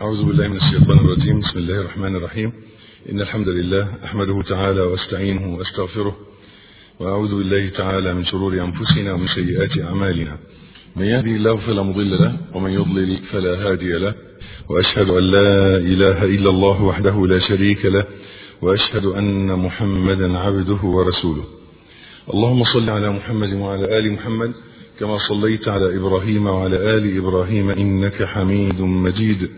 أعوذ بالله من الشيطان الرجيم. بسم الله الرحمن الرحيم. إن الحمد لله أحمده تعالى وأستعينه وأستغفره وأعوذ بالله تعالى من شرور أنفسنا ومن سيئات أعمالنا. من يهدي الله فلا مضل له ومن يضلل فلا هادي له. وأشهد أن لا إله إلا الله وحده لا شريك له وأشهد أن محمدا عبده ورسوله. اللهم صل على محمد وعلى آل محمد كما صليت على إبراهيم وعلى آل إبراهيم إنك حميد مجيد.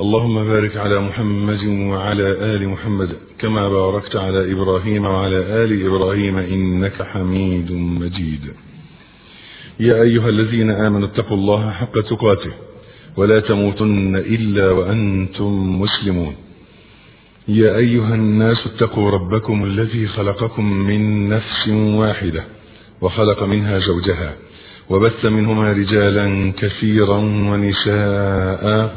اللهم بارك على محمد وعلى آل محمد كما باركت على إبراهيم وعلى آل إبراهيم إنك حميد مجيد. يا أيها الذين آمنوا اتقوا الله حق تقاته ولا تموتن إلا وأنتم مسلمون. يا أيها الناس اتقوا ربكم الذي خلقكم من نفس واحدة وخلق منها زوجها وبث منهما رجالا كثيرا ونساء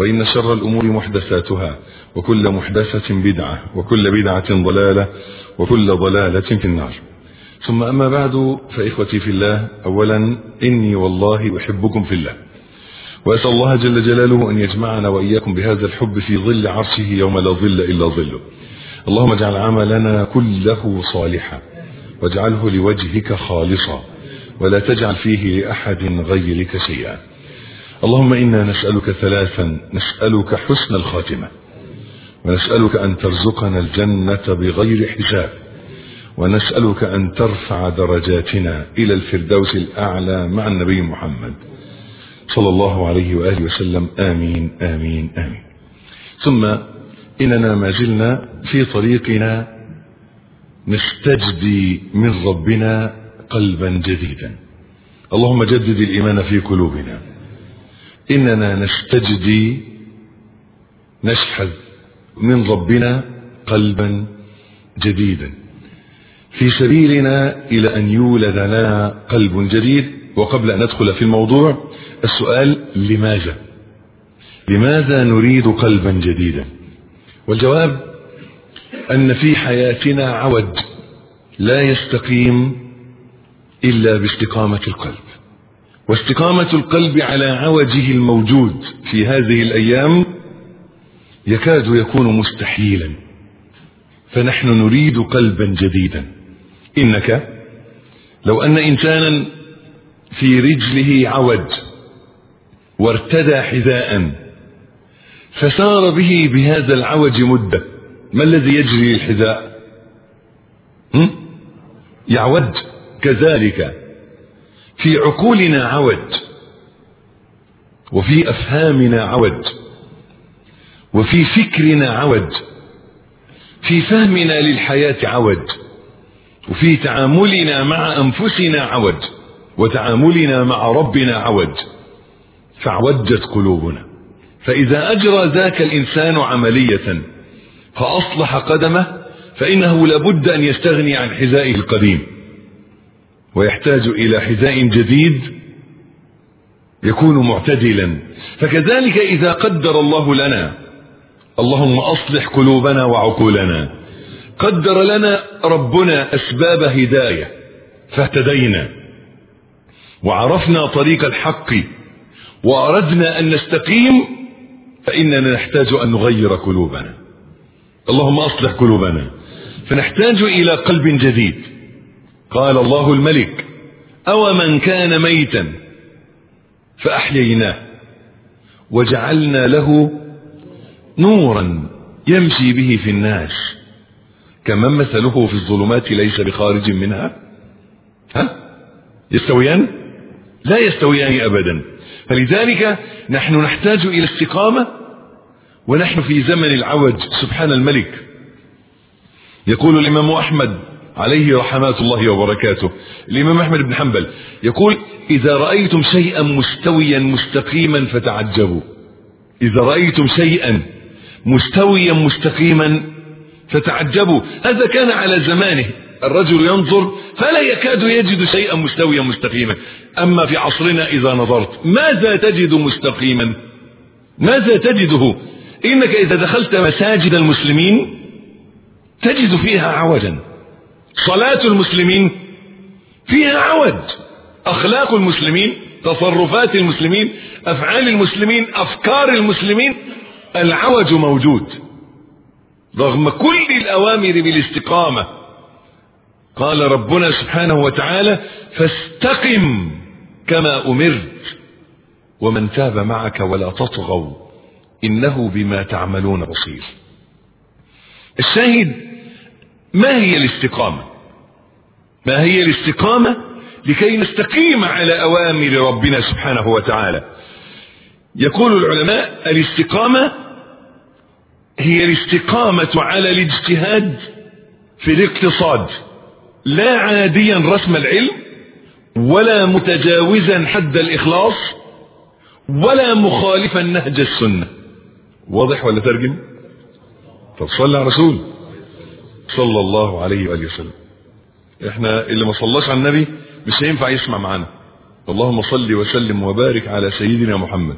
وإن شر الأمور محدثاتها وكل محدثة بدعة وكل بدعة ضلالة وكل ضلالة في النار. ثم أما بعد فإخوتي في الله أولا إني والله أحبكم في الله. وأسأل الله جل جلاله أن يجمعنا وإياكم بهذا الحب في ظل عرشه يوم لا ظل إلا ظله. اللهم اجعل عملنا كله صالحا واجعله لوجهك خالصا ولا تجعل فيه لأحد غيرك شيئا. اللهم إنا نسألك ثلاثا نسألك حسن الخاتمة ونسألك أن ترزقنا الجنة بغير حساب ونسألك أن ترفع درجاتنا إلى الفردوس الأعلى مع النبي محمد صلى الله عليه وآله وسلم. آمين آمين آمين. ثم إننا ما زلنا في طريقنا نستجدي من ربنا قلبا جديدا. اللهم جدد الإيمان في قلوبنا. إننا نستجدي نشحذ من ربنا قلبا جديدا. في سبيلنا إلى أن يولد لنا قلب جديد وقبل أن ندخل في الموضوع السؤال لماذا؟ لماذا نريد قلبا جديدا؟ والجواب أن في حياتنا عوج لا يستقيم إلا باستقامة القلب. واستقامة القلب على عوجه الموجود في هذه الأيام يكاد يكون مستحيلا. فنحن نريد قلبا جديدا. إنك لو أن إنسانا في رجله عوج وارتدى حذاء فسار به بهذا العوج مدة ما الذي يجري للحذاء يعوج كذلك. في عقولنا عوج وفي أفهامنا عوج وفي فكرنا عوج في فهمنا للحياة عوج وفي تعاملنا مع أنفسنا عوج وتعاملنا مع ربنا عوج. فعوجت قلوبنا. فإذا أجرى ذاك الإنسان عملية فأصلح قدمه فإنه لابد أن يستغني عن حذائه القديم. ويحتاج إلى حذاء جديد يكون معتدلا. فكذلك إذا قدر الله لنا اللهم أصلح قلوبنا وعقولنا. قدر لنا ربنا أسباب هداية فاهتدينا. وعرفنا طريق الحق وأردنا أن نستقيم فإننا نحتاج أن نغير قلوبنا. اللهم أصلح قلوبنا. فنحتاج إلى قلب جديد. قال الله الملك أو من كان ميتا فأحييناه وجعلنا له نورا يمشي به في الناس. كمن مثله في الظلمات ليس بخارج منها؟ ها؟ يستويان؟ لا يستويان أبدا. فلذلك نحن نحتاج إلى استقامة ونحن في زمن العوج سبحان الملك. يقول الإمام أحمد عليه رحمات الله وبركاته. الإمام أحمد بن حنبل يقول إذا رأيتم شيئا مستويا مستقيما فتعجبوا. إذا رأيتم شيئا مستويا مستقيما فتعجبوا. هذا كان على زمانه. الرجل ينظر فلا يكاد يجد شيئا مستويا مستقيما. أما في عصرنا إذا نظرت ماذا تجد مستقيما؟ ماذا تجده؟ إنك إذا دخلت مساجد المسلمين تجد فيها عوجا. صلاة المسلمين فيها عوج. أخلاق المسلمين تصرفات المسلمين أفعال المسلمين أفكار المسلمين العوج موجود. رغم كل الأوامر بالاستقامة قال ربنا سبحانه وتعالى فاستقم كما أمرت ومن تاب معك ولا تطغوا إنه بما تعملون بصير. الشاهد ما هي الاستقامة؟ ما هي الاستقامة لكي نستقيم على أوامر ربنا سبحانه وتعالى؟ يقول العلماء الاستقامة هي الاستقامة على الاجتهاد في الاقتصاد لا عاديا رسم العلم ولا متجاوزا حد الإخلاص ولا مخالفا نهج السنة. واضح ولا ترجم؟ طب صلى على رسول. صلى الله عليه وآله وسلم. إحنا اللي ما صلاش على النبي مش هينفع يسمع معانا. اللهم صل وسلم وبارك على سيدنا محمد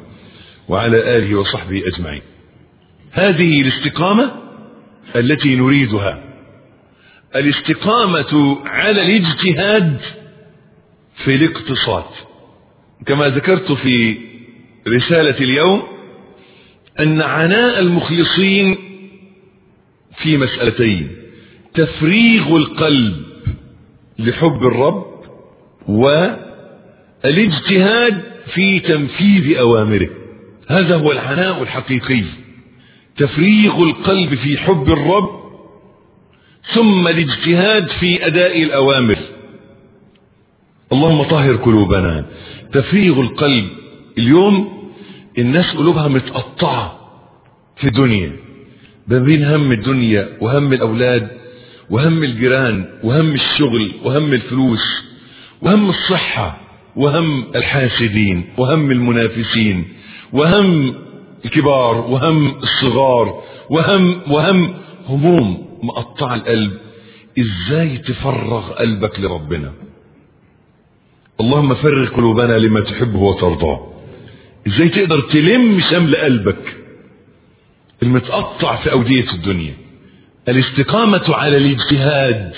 وعلى آله وصحبه أجمعين. هذه الاستقامة التي نريدها. الاستقامة على الاجتهاد في الاقتصاد. كما ذكرت في رسالة اليوم أن عناء المخلصين في مسألتين. تفريغ القلب لحب الرب والاجتهاد في تنفيذ أوامره. هذا هو العناء الحقيقي. تفريغ القلب في حب الرب ثم الاجتهاد في أداء الأوامر. اللهم طهر قلوبنا. تفريغ القلب اليوم الناس قلوبها متقطعة في الدنيا. ما بين هم الدنيا وهم الأولاد وهم الجيران وهم الشغل وهم الفلوس وهم الصحة وهم الحاسدين وهم المنافسين وهم الكبار وهم الصغار وهم وهم هموم مقطع القلب. إزاي تفرغ قلبك لربنا؟ اللهم فرغ قلوبنا لما تحبه وترضاه. إزاي تقدر تلم شمل قلبك المتقطع في أودية الدنيا؟ الاستقامة على الاجتهاد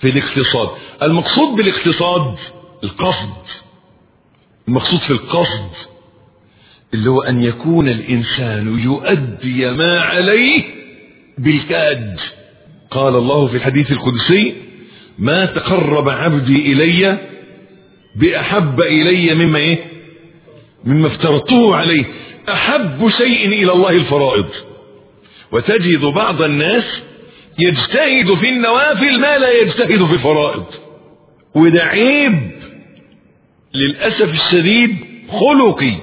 في الاقتصاد. المقصود بالاقتصاد القصد. المقصود في القصد اللي هو أن يكون الإنسان يؤدي ما عليه بالكاد. قال الله في الحديث القدسي ما تقرب عبدي إلي بأحب إلي مما إيه؟ مما افترضته عليه. أحب شيء إلى الله الفرائض. وتجد بعض الناس يجتهد في النوافل ما لا يجتهد في الفرائض. وده عيب للأسف الشديد خلقي.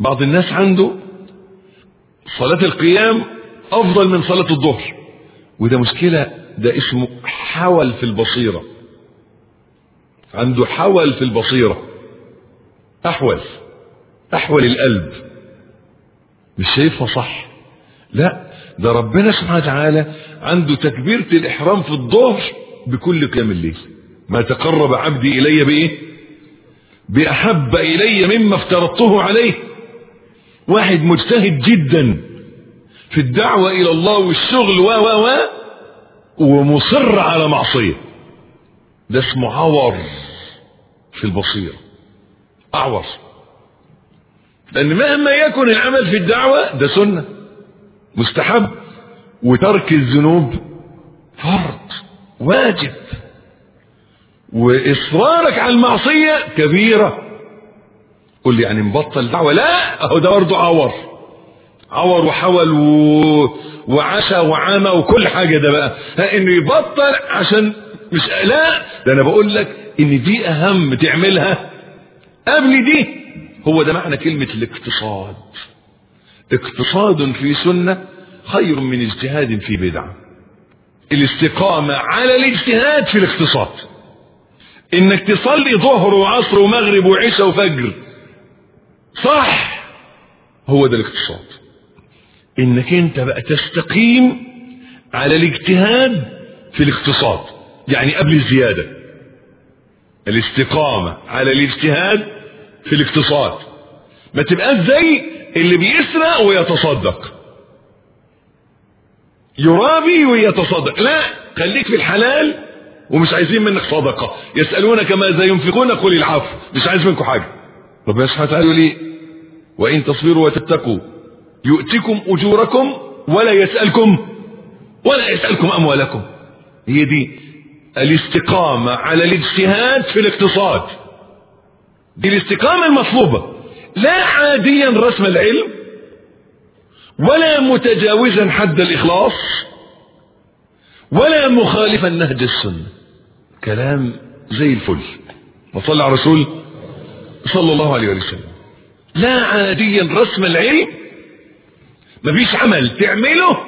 بعض الناس عنده صلاة القيام أفضل من صلاة الظهر. وده مشكلة ده اسمه حول في البصيرة. عنده حول في البصيرة. أحول أحول القلب. مش شايفها صح. لا ده ربنا سبحانه وتعالى عنده تكبيرة الإحرام في الظهر بكل قيام الليل. ما تقرب عبدي إلي بإيه؟ بأحب إلي مما افترضته عليه. واحد مجتهد جدا في الدعوة إلى الله والشغل و و و ومصر على معصية. ده اسمه عور في البصيرة. أعور لأن مهما يكن العمل في الدعوة ده سنة. مستحب. وترك الذنوب فرض واجب. وإصرارك على المعصية كبيرة. قل لي يعني مبطل دعوة؟ لا أهو ده برضه عور. عور وحول و... وعشى وعامى وكل حاجة ده بقى. إنه يبطل عشان مش لا ده أنا بقول لك إن دي أهم تعملها. قبل دي هو ده معنى كلمة الاقتصاد. اقتصاد في سنة خير من اجتهاد في بدعة الاستقامة على الاجتهاد في الاقتصاد. انك تصلي ظهر وعصر ومغرب وعشاء وفجر صح هو ده الاقتصاد. إنك أنت بقى تستقيم على الاجتهاد في الاقتصاد. يعني قبل الزيادة. الاستقامة على الاجتهاد في الاقتصاد. ما تبقاش زي اللي بيسرق ويتصدق. يرابي ويتصدق. لا خليك في الحلال ومش عايزين منك صدقة. يسألونك ماذا ينفقون قل العفو. مش عايز منكم حاجة. ربنا سبحانه وتعالى لي وإن تصبروا وتتقوا يؤتكم أجوركم ولا يسألكم ولا يسألكم أموالكم. هي دي الاستقامة على الاجتهاد في الاقتصاد. دي الاستقامة المطلوبة. لا عاديا رسم العلم ولا متجاوزا حد الإخلاص ولا مخالفا نهج السنة. كلام زي الفل. وصلى على رسول صلى الله عليه وسلم. لا عاديا رسم العلم مفيش عمل تعمله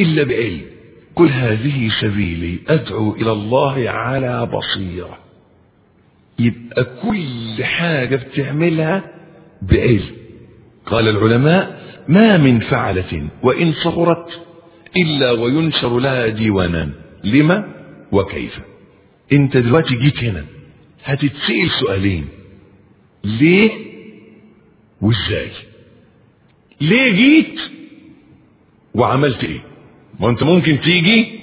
إلا بعلم. قل هذه سبيلي أدعو إلى الله على بصيرة. يبقى كل حاجة بتعملها بعلم. قال العلماء ما من فعلة وإن صغرت إلا وينشر لها ديوانان لما؟ وكيف؟ انت دلوقتي جيت هنا هتتسأل سؤالين. ليه؟ وإزاي؟ ليه جيت؟ وعملت إيه؟ ما أنت ممكن تيجي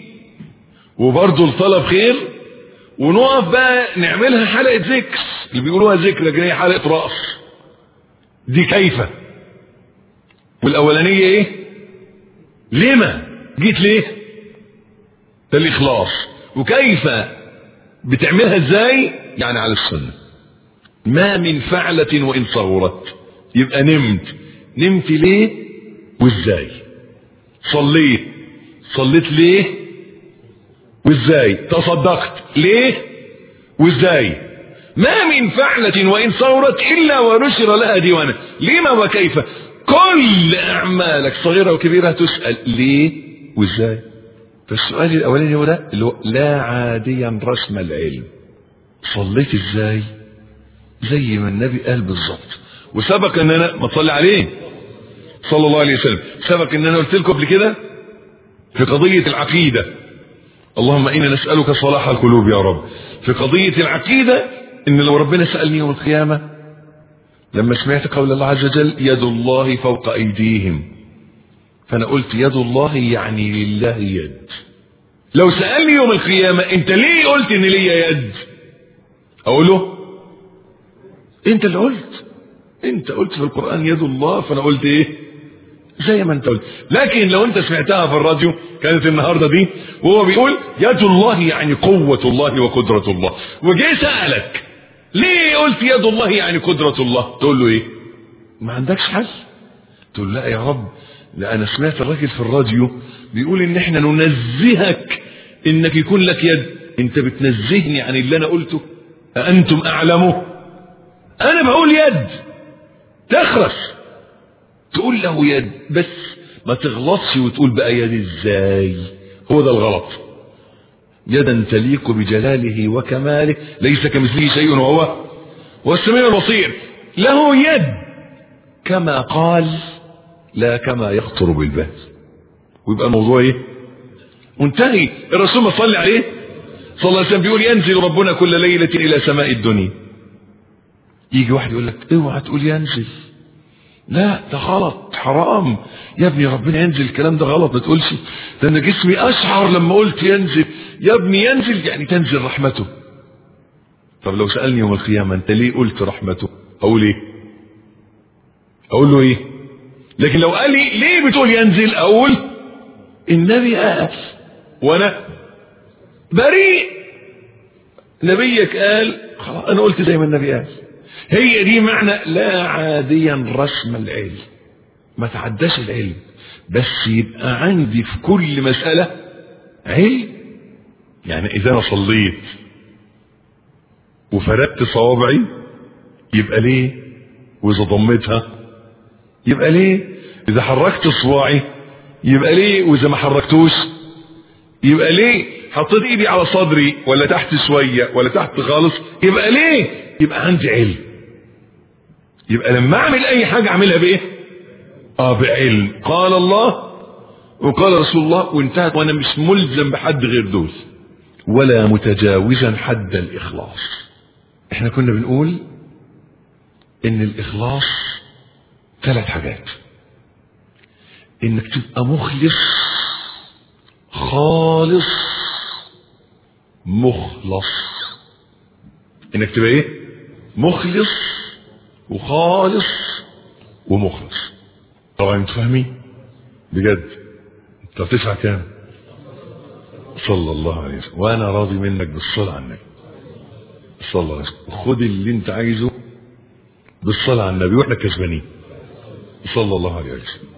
وبرضه الطلب خير ونقف بقى نعملها حلقة ذكر اللي بيقولوها ذكر لكن هي حلقة رأس. دي كيفة؟ والأولانية إيه؟ لما؟ جيت ليه؟ ده الإخلاص. وكيف بتعملها إزاي؟ يعني على السنة. ما من فعلة وإن صغرت. يبقى نمت. نمت ليه؟ وإزاي؟ صليت. صليت ليه؟ وإزاي؟ تصدقت. ليه؟ وإزاي؟ ما من فعلة وإن صورت إلا ونشر لها ديوانا لما وكيف؟ كل أعمالك صغيرة وكبيرة تسأل ليه وإزاي؟ فالسؤال الأولاني هو ده اللي هو لا عاديا رسم العلم. صليت إزاي؟ زي ما النبي قال بالظبط. وسبق ان أنا ما تصلي عليه صلى الله عليه وسلم. سبق ان أنا قلت لكم قبل كده في قضية العقيدة. اللهم أنا نسألك صلاح القلوب يا رب. في قضية العقيدة إن لو ربنا سألني يوم القيامة لما سمعت قول الله عز وجل يد الله فوق أيديهم فأنا قلت يد الله يعني لله يد. لو سألني يوم القيامة أنت ليه قلت إن ليا يد؟ أقول له أنت اللي قلت. أنت قلت في القرآن يد الله فأنا قلت إيه؟ زي ما أنت قلت. لكن لو أنت سمعتها في الراديو كانت النهاردة دي وهو بيقول يد الله يعني قوة الله وقدرة الله. وجي سألك ليه قلت يد الله يعني قدرة الله؟ تقول له إيه؟ ما عندكش حل تقول لا يا رب لا أنا سمعت الراجل في الراديو بيقول إن إحنا ننزهك إنك يكون لك يد. أنت بتنزهني عن اللي أنا قلته؟ أأنتم أعلمه؟ أنا بقول يد. تخرس تقول له يد بس ما تغلطش وتقول بقى يد إزاي؟ هو ده الغلط. يدا تليق بجلاله وكماله ليس كمثله شيء وهو هو السميع البصير. له يد كما قال لا كما يخطر بالبال ويبقى الموضوع إيه؟ منتهي. الرسول ما صلى عليه؟ صلى الله عليه وسلم بيقول ينزل ربنا كل ليلة إلى سماء الدنيا. يجي واحد يقول لك اوعى تقول ينزل. لا ده غلط حرام. يا ابني ربنا ينزل الكلام ده غلط ما تقولش. ده أنا جسمي أشعر لما قلت ينزل. يا ابني ينزل يعني تنزل رحمته. طب لو سألني يوم القيامة أنت ليه قلت رحمته؟ أقول إيه؟ أقول له إيه؟ لكن لو قال لي ليه بتقول ينزل؟ أقول النبي قال وأنا بريء. نبيك قال خلاص أنا قلت زي ما النبي قال. هي دي معنى لا عاديا رسم العلم. ما تعداش العلم. بس يبقى عندي في كل مسألة علم. يعني إذا أنا صليت وفردت صوابعي يبقى ليه؟ وإذا ضمتها يبقى ليه؟ إذا حركت صباعي يبقى ليه؟ وإذا ما حركتوش يبقى ليه؟ حطيت إيدي على صدري ولا تحت شوية ولا تحت خالص يبقى ليه؟ يبقى عندي علم. يبقى لما أعمل أي حاجة أعملها بإيه؟ آه بعلم. قال الله وقال رسول الله وانتهت. وأنا مش ملزم بحد غير دول ولا متجاوزا حد الإخلاص. إحنا كنا بنقول إن الإخلاص ثلاث حاجات. إنك تبقى مخلص خالص مخلص. إنك تبقى إيه؟ مخلص وخالص ومخلص. طبعا أنتوا فاهمين؟ بجد. انت بتدفع كام؟ صلى الله عليه وسلم. وأنا راضي منك بالصلاة على النبي. صلى الله عليه وسلم. خد اللي انت عايزه بالصلاة على النبي وإحنا كسبانين. صلى الله عليه وسلم.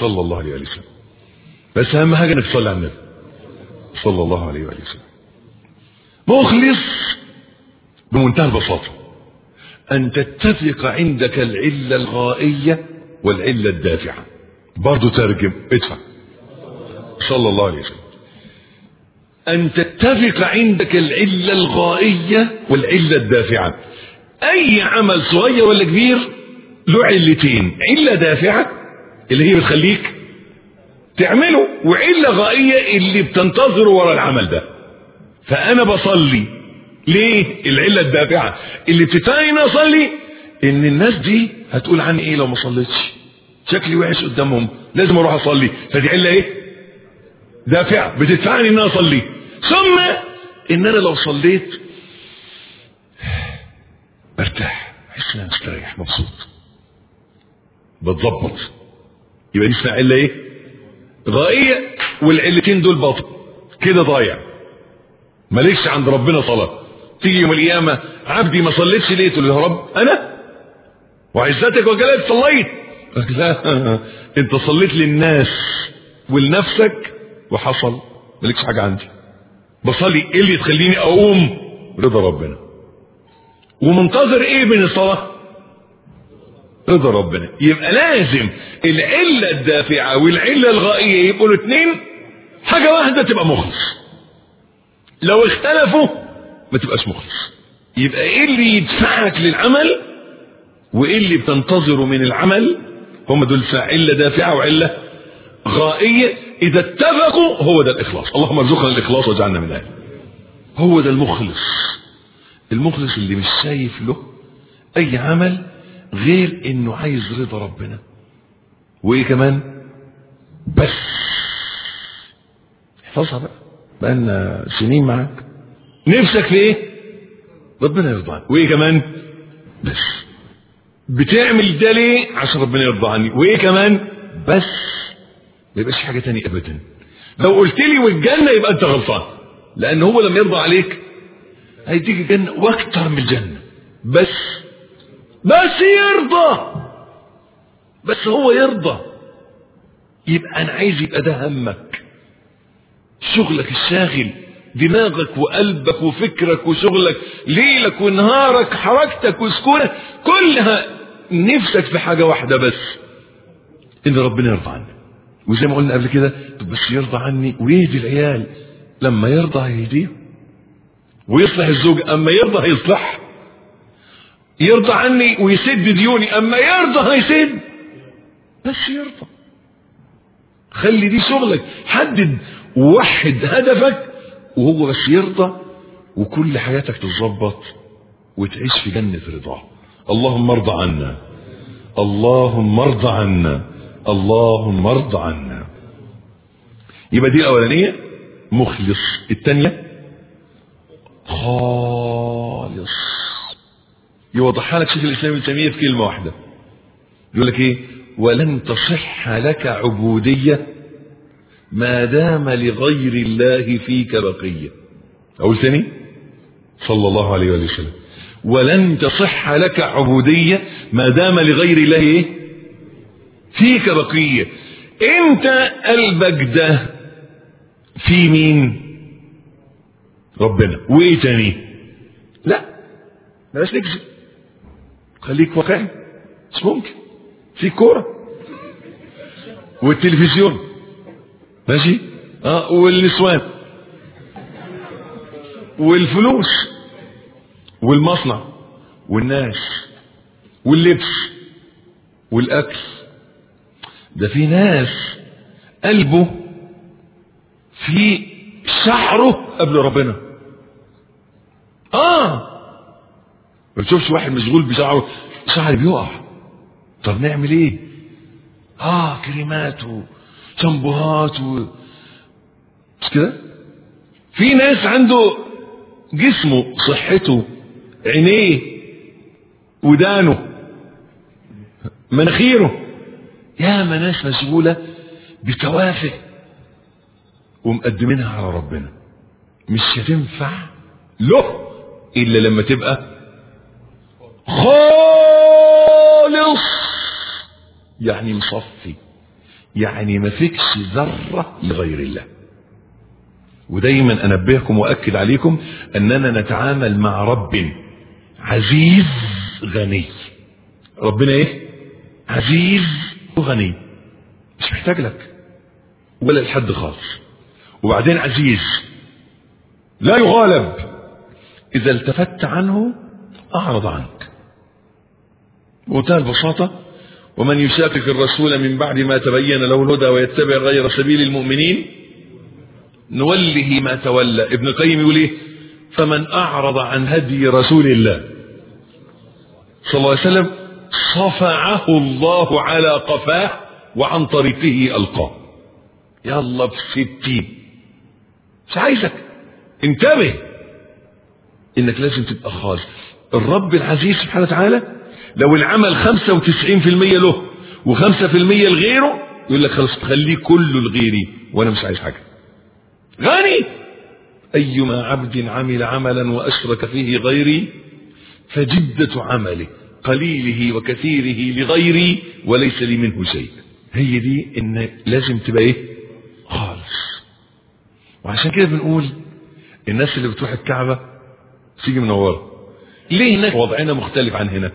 صلى الله عليه وسلم. بس أهم حاجة إنك تصلي على النبي. صلى الله عليه وسلم. مخلص بمنتهى البساطة. أن تتفق عندك العلة الغائية والعلة الدافعة. برضه ترجم ادفع. صلى الله عليه وسلم. أن تتفق عندك العلة الغائية والعلة الدافعة. أي عمل صغير ولا كبير له علتين. علة دافعة اللي هي بتخليك تعمله وعلة غائية اللي بتنتظر ورا العمل ده. فأنا بصلي ليه؟ العلة الدافعة. اللي بتدفعني أصلي إن الناس دي هتقول عني إيه لو ما صليتش؟ شكلي وحش قدامهم. لازم أروح أصلي. فدي علة إيه؟ دافعة. بتدفعني إن أنا أصلي. ثم إن أنا لو صليت برتاح احس ان أنا مستريح. مبسوط. بتظبط. يبقى دي اسمها علة إيه؟ غائية. والعلتين دول باطل كده ضايع. مالكش عند ربنا صلاة. تيجي يوم القيامة عبدي ما صليتش ليه؟ تقول له يا رب أنا؟ وعزتك وجلالك صليت. لا أنت صليت للناس ولنفسك وحصل. مالكش حاجة عندي. بصلي إيه اللي تخليني أقوم؟ رضا ربنا. ومنتظر إيه من الصلاة؟ رضا ربنا. يبقى لازم العلة الدافعة والعلة الغائية يبقوا الاثنين حاجة واحدة تبقى مخلص. لو اختلفوا ما تبقاش مخلص. يبقى إيه اللي يدفعك للعمل وإيه اللي بتنتظره من العمل؟ هم دول علة دافعة وعلة غائية. إذا اتفقوا هو ده الإخلاص. اللهم ارزقنا الإخلاص واجعلنا من أهله. هو ده المخلص. المخلص اللي مش شايف له أي عمل غير إنه عايز رضا ربنا. وإيه كمان؟ بس. احفظها بقى. بقالنا سنين معاك. نفسك في إيه؟ ربنا يرضى وإيه كمان؟ بس. بتعمل ده ليه؟ عشان ربنا يرضى عني. وإيه كمان؟ بس. ما يبقاش حاجة تانية أبدا. لو قلت لي والجنة يبقى أنت غلطان. لأن هو لما يرضى عليك. هيديك الجنة وأكتر من الجنة. بس. بس يرضى. بس هو يرضى. يبقى أنا عايز يبقى ده همك. شغلك الشاغل. دماغك وقلبك وفكرك وشغلك ليلك ونهارك حركتك وسكونك كلها نفسك في حاجة واحدة بس إن ربنا يرضى عنك وزي ما قلنا قبل كده بس يرضى عني؟ ويهدي العيال؟ لما يرضى هيهديهم. ويصلح الزوج أما يرضى هيصلح. يرضى عني ويسد ديوني أما يرضى هيسد. بس يرضى. خلي دي شغلك. حدد ووحد هدفك. وهو بس يرضى وكل حياتك تتظبط وتعيش في جنة رضاه اللهم ارضى عنا. اللهم ارضى عنا. اللهم ارض عنا. يبقى دي الأولانية. مخلص. الثانية خالص. يوضحها لك شيخ الإسلام ابن تيمية في كلمة واحدة. يقول لك إيه؟ ولن تصح لك عبودية ما دام لغير الله فيك بقية. أقول ثاني؟ صلى الله عليه وسلم. ولن تصح لك عبودية ما دام لغير الله إيه؟ فيك بقية. أنت قلبك ده في مين؟ ربنا. وإيه تاني؟ لا بلاش نكذب. خليك واقعي. مش ممكن. في كورة. والتلفزيون. ماشي؟ آه والنسوان. والفلوس. والمصنع. والناس. واللبس. والأكل. ده في ناس قلبه في شعره قبل ربنا. آه. ما تشوفش واحد مشغول بشعره شعري بيقع. طب نعمل إيه؟ آه كريمات وشامبوهات و مش كده؟ في ناس عنده جسمه صحته عينيه ودانه مناخيره. يا ما ناس مشغولة بتوافه ومقدمينها على ربنا. مش هتنفع له إلا لما تبقى خالص يعني مصفي. يعني ما فيكش ذرة لغير الله. ودايما أنبهكم وأكد عليكم أننا نتعامل مع رب عزيز غني. ربنا إيه؟ عزيز وغني. مش محتاج لك. ولا لحد خالص. وبعدين عزيز. لا يغالب. إذا التفت عنه أعرض عنك. بمنتهى البساطة ومن يشاقق الرسول من بعد ما تبين له الهدى ويتبع غير سبيل المؤمنين نوله ما تولى. ابن القيم يقول إيه؟ فمن أعرض عن هدي رسول الله. صلى الله عليه وسلم صفعه الله على قفاه وعن طريقه ألقاه. يلا بستين مش عايزك. انتبه. إنك لازم تبقى خالص. الرب العزيز سبحانه وتعالى لو العمل 95% له و5% لغيره يقول لك خلاص خليه كله لغيري وأنا مش عايز حاجة. غني! أيما عبد عمل عملا وأشرك فيه غيري فجدة عمله قليله وكثيره لغيري وليس لي منه شيء. هي دي إن لازم تبقى إيه؟ خالص. وعشان كده بنقول الناس اللي بتروح الكعبة تيجي منورة. ليه هناك وضعنا مختلف عن هنا؟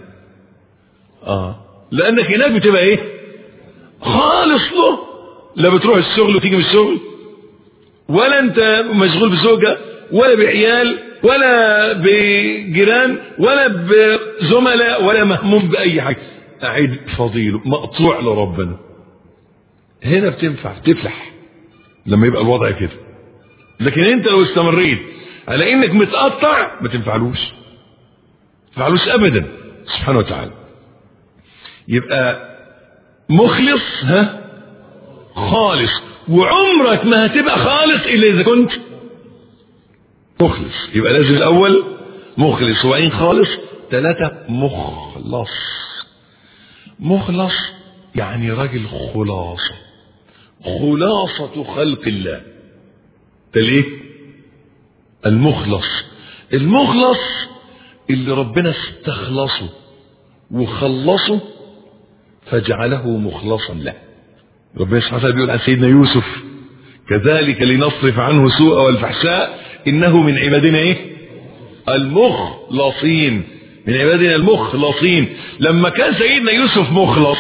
آه. لأنك هناك بتبقى إيه؟ خالص له. لا بتروح الشغل وتيجي من الشغل. ولا أنت مشغول بزوجة ولا بعيال ولا بجيران ولا بزملاء ولا مهموم بأي حاجة. قاعد فضيل مقطوع لربنا هنا بتنفع تفلح لما يبقى الوضع كده. لكن أنت لو استمريت على إنك متقطع ما تنفعلوش. تنفعلوش ابدا. سبحانه وتعالى. يبقى مخلص ها؟ خالص. وعمرك ما هتبقى خالص إلا إذا كنت مخلص. يبقى لازم الأول مخلص وبعدين خالص ثلاثة مخلص. مخلص يعني راجل خلاصة. خلاصة خلق الله. ده المخلص. المخلص اللي ربنا استخلصه وخلصه فجعله مخلصا له. ربنا سبحانه وتعالى بيقول عن سيدنا يوسف كذلك لنصرف عنه سوء والفحشاء إنه من عبادنا إيه؟ المخلصين. من عبادنا المخلصين. لما كان سيدنا يوسف مخلص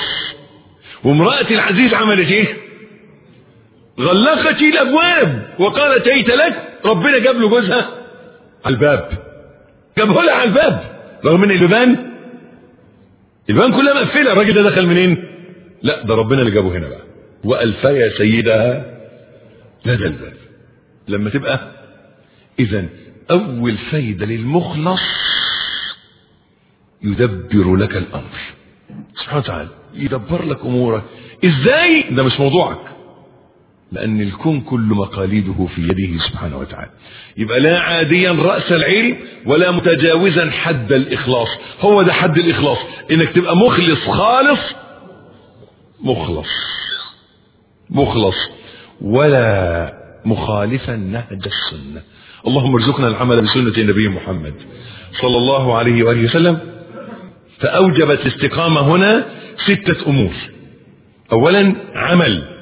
وامرأة العزيز عملت إيه؟ غلقت الأبواب وقالت هيت لك. ربنا جاب له جوزها على الباب. جابه لها على الباب رغم ان البيبان البيبان كلها مقفلة. الراجل ده دخل منين؟ لا ده ربنا اللي جابه هنا بقى. والفيا سيدها لدى الباب لما تبقى اذا أول فايده للمخلص يدبر لك الأمر. سبحانه وتعالى يدبر لك أمورك. إزاي؟ ده مش موضوعك. لأن الكون كل مقاليده في يده سبحانه وتعالى. يبقى لا عاديا رأس العلم ولا متجاوزا حد الإخلاص. هو ده حد الإخلاص. إنك تبقى مخلص خالص مخلص. مخلص. ولا مخالفا نهج السنة. اللهم ارزقنا العمل بسنة النبي محمد صلى الله عليه وآله وسلم. فأوجبت الاستقامة هنا ستة أمور. أولا عمل.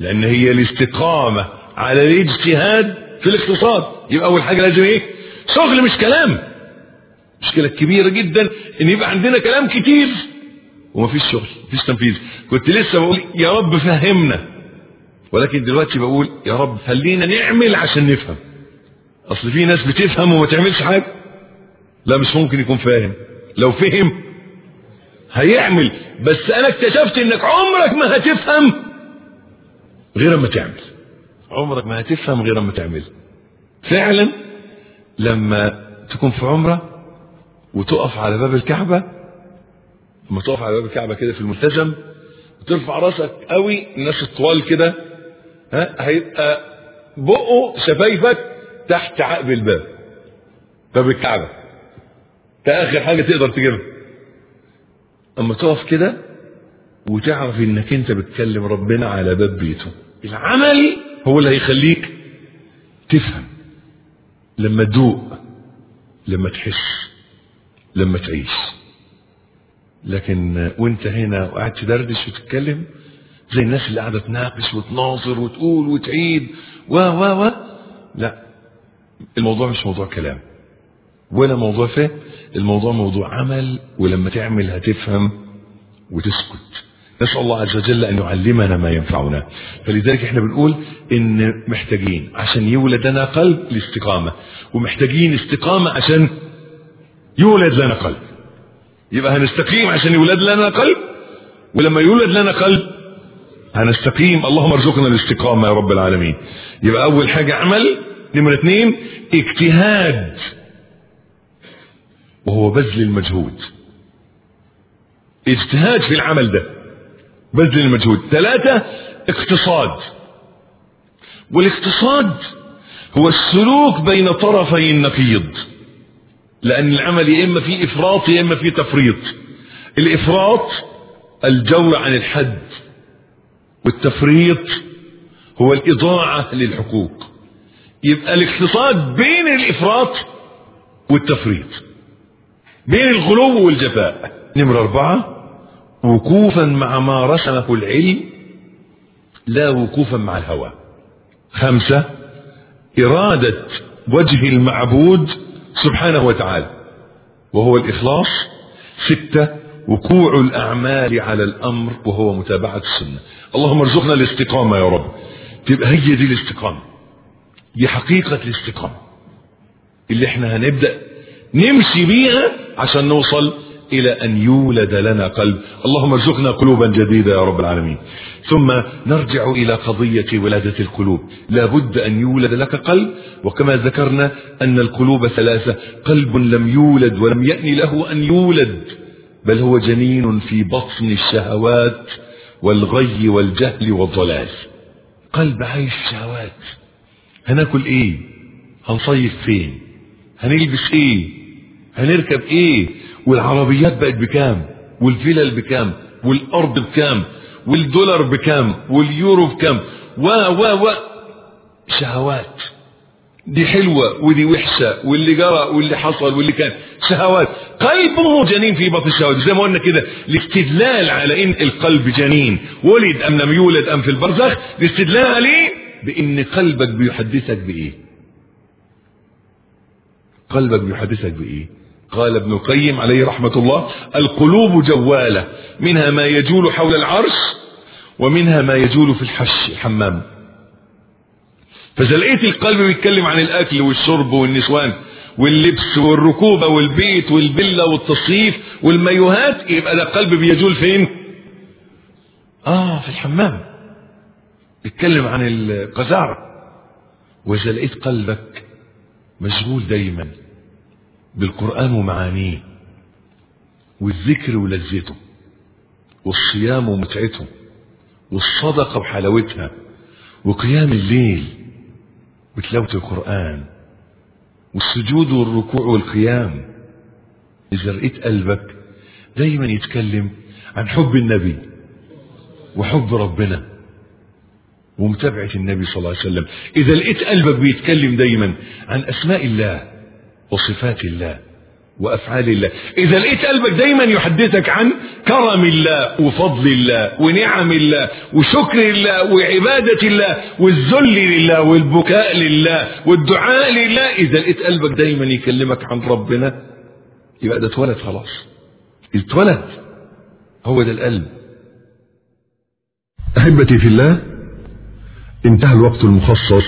لأن هي الاستقامة على الاجتهاد في الاقتصاد. يبقى أول حاجة لازم إيه؟ شغل مش كلام. مشكلة كبيرة جدا إن يبقى عندنا كلام كتير ومفيش شغل مفيش تنفيذ. كنت لسه بقول يا رب فهمنا ولكن دلوقتي بقول يا رب خلينا نعمل عشان نفهم. أصل في ناس بتفهم وما تعملش حاجة. لا مش ممكن يكون فاهم. لو فهم هيعمل بس أنا اكتشفت إنك عمرك ما هتفهم. غير ما تعمل. عمرك ما هتفهم غير ما تعمل. فعلا لما تكون في عمرة وتقف على باب الكعبة لما تقف على باب الكعبة كده في الملتزم وترفع رأسك قوي الناس الطوال كده ها هيبقى بقه شفايفك تحت عقب الباب. باب الكعبة. ده آخر حاجة تقدر تجيبها. أما تقف كده وتعرف إنك أنت بتكلم ربنا على باب بيته. العمل هو اللي هيخليك تفهم لما تدوق لما تحس لما تعيش. لكن وأنت هنا وقاعد تدردش وتتكلم زي الناس اللي قاعدة تناقش وتناظر وتقول وتعيد و و و. لا الموضوع مش موضوع كلام ولا موضوع فهم الموضوع موضوع عمل ولما تعمل هتفهم وتسكت. نسأل الله عز وجل أن يعلمنا ما ينفعنا. فلذلك إحنا بنقول إن محتاجين عشان يولد لنا قلب الاستقامة ومحتاجين استقامة عشان يولد لنا قلب. يبقى هنستقيم عشان يولد لنا قلب ولما يولد لنا قلب هنستقيم. اللهم ارزقنا الاستقامة يا رب العالمين. يبقى أول حاجة عمل. نمرة اثنين اجتهاد وهو بذل المجهود. اجتهاد في العمل ده. بذل المجهود. ثلاثة اقتصاد. والاقتصاد هو السلوك بين طرفي النقيض. لأن العمل يا إما فيه إفراط يا إما فيه تفريط. الإفراط الجور عن الحد والتفريط هو الإضاعة للحقوق. يبقى الاقتصاد بين الإفراط والتفريط. بين الغلو والجفاء. نمرة أربعة وقوفا مع ما رسمه العلم لا وقوفا مع الهوى. خمسة إرادة وجه المعبود سبحانه وتعالى وهو الإخلاص. ستة وقوع الأعمال على الأمر وهو متابعة السنة. اللهم ارزقنا الاستقامة يا رب. تبقى هي دي الاستقامة. دي حقيقة الاستقامة. اللي إحنا هنبدأ نمشي بيها عشان نوصل إلى أن يولد لنا قلب. اللهم ارزقنا قلوبا جديدة يا رب العالمين. ثم نرجع إلى قضية ولادة القلوب. لا بد أن يولد لك قلب. وكما ذكرنا أن القلوب ثلاثة. قلب لم يولد ولم يأن له أن يولد. بل هو جنين في بطن الشهوات والغي والجهل والضلال. قلب عايش شهوات هناكل إيه؟ هنصيف فين؟ هنلبس إيه؟ هنركب إيه؟ والعربيات بقت بكام؟ والفلل بكام؟ والأرض بكام؟ والدولار بكام؟ واليورو بكام؟ و و و. شهوات. دي حلوة ودي وحشة واللي جرى واللي حصل واللي كان. شهوات. قلبه جنين في بطن الشهوات. زي ما قلنا كده الاستدلال على إن القلب جنين. ولد أم لم يولد أم في البرزخ الاستدلال عليه بإن قلبك بيحدثك بإيه؟ قلبك بيحدثك بإيه؟ قال ابن القيم عليه رحمة الله القلوب جوالة منها ما يجول حول العرش ومنها ما يجول في الحش الحمام فإذا لقيت القلب بيتكلم عن الأكل والشرب والنسوان واللبس والركوبة والبيت والبلة والتصريف والمايوهات يبقى ده قلب بيجول فين؟ آه في الحمام. بيتكلم عن القذارة. وإذا لقيت قلبك مشغول دايما. بالقرآن ومعانيه والذكر ولذته والصيام ومتعته والصدقة وحلاوتها وقيام الليل وتلاوة القرآن والسجود والركوع والقيام. إذا رأيت قلبك دايما يتكلم عن حب النبي وحب ربنا ومتابعة النبي صلى الله عليه وسلم. إذا لقيت قلبك بيتكلم دايما عن أسماء الله وصفات الله وأفعال الله. إذا لقيت قلبك دايما يحدثك عن كرم الله وفضل الله ونعم الله وشكر الله وعبادة الله والذل لله والبكاء لله والدعاء لله. إذا لقيت قلبك دايما يكلمك عن ربنا يبقى ده اتولد خلاص. اتولد. هو ده القلب. أحبتي في الله انتهى الوقت المخصص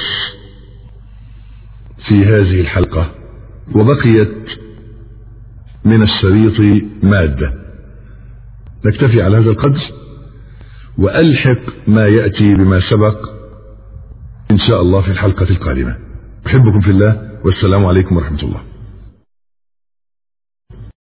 في هذه الحلقة. وبقيت من الشريط مادة. نكتفي على هذا القدر وألحق ما يأتي بما سبق إن شاء الله في الحلقة القادمة. أحبكم في الله والسلام عليكم ورحمة الله.